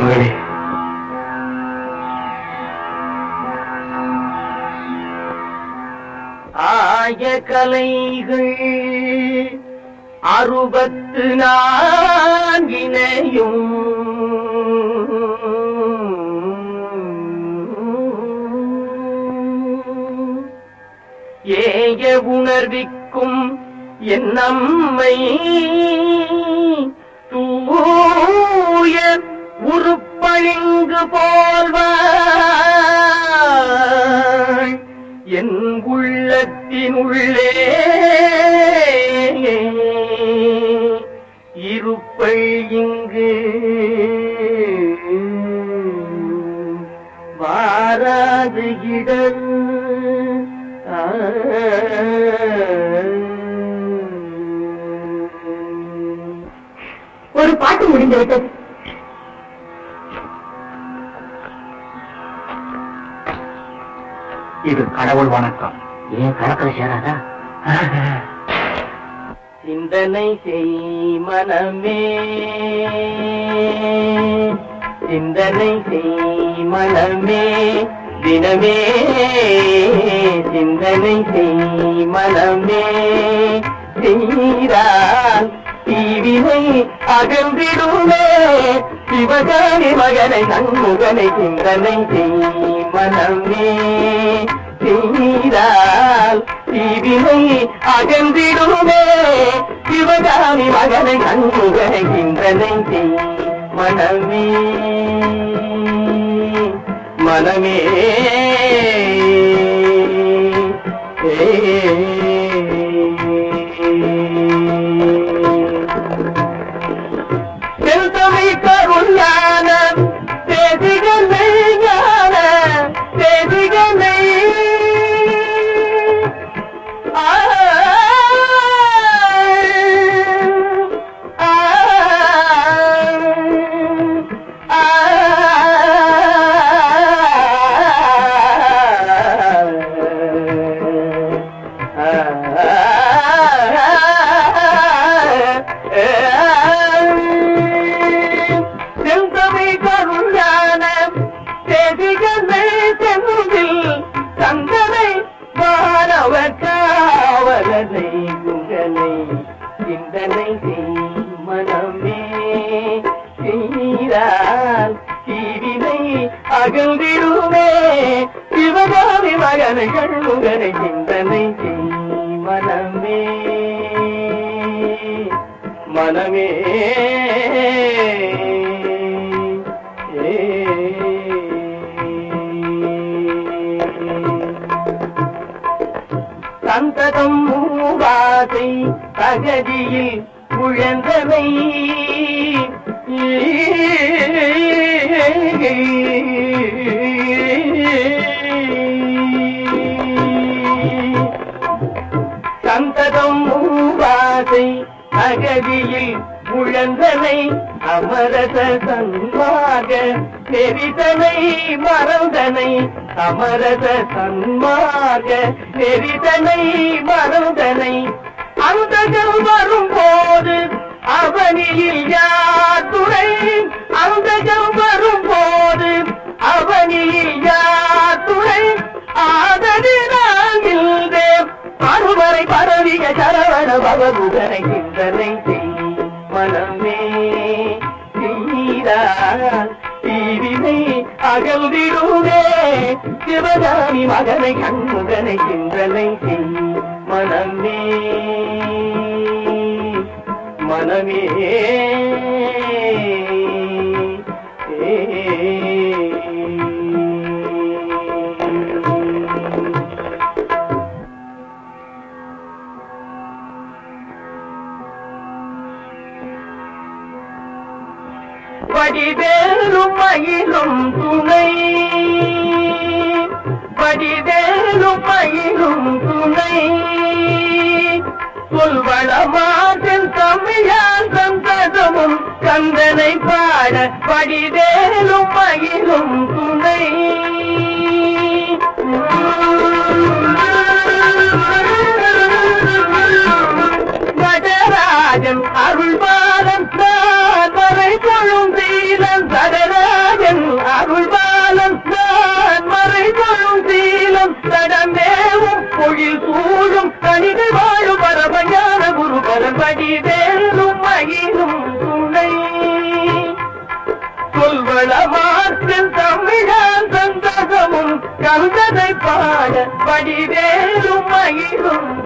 மகளே ஆய கலைகள் அறுபத்து நான்கினையும். ஏய உணர்விக்கும் என் நம்மை உருப்பழிங்கு போல்வாய். என் உள்ளத்தினுள்ளே இருப்பை இங்கு வாராது இடல் ஒரு பாட்டு முடிந்துவிட்டது இது கடவுள் வணக்கம். ஏன் கணக்கில் சேராதா? சிந்தனை செய் மனமே. சிந்தனை செய் மனமே. தினமே சிந்தனை செய் மனமே. செய்தால் தீவினை அகன்றிடுமே. சிவகாமி மகனை நன்முகனை சிந்தனை செய் மனமே செய்தால் தீவினை அகன்றிடுமே. சிவகாமி மகனை நன்முகனை சிந்தனை செய் மனமே. மனமே செல்தமை செய்தால் தீவினை அகழ்ந்திடுமே சிவகாமி மகனை முகனை சிந்தனை மனமே. மனமே சந்ததம் மூவாசை தகதியில் உழந்தனை சந்ததம் மூவாசை அகதியில் முழந்தனை அமரச சன்மாக தெரிதனை மறந்தனை அமரச சன்மாக தெரிதனை மறந்தனை அந்தகள் வரும்போது அவனியில் யார் துணை? அந்தகள் வரும்போது அவனியில் யார் துறை ஆதரினால் நின்றேன். பரவிய சரவண பவகுகனை சிந்தனை செய். மனமே தீரால் தீவினை அகழ்ந்திடுவே சிவகாமி மகனை கண்முகனை சிந்தனை செய். மனமே மனமே வடிவேலும் மயிலும் துணை. வடிவேலும் மயிலும் துணை. சொல்வளமாதன் தமிழால் சந்ததமும் கந்தனை பாட வடிவேலும் மயிலும் துணை. வடிவேலும் மயிலும்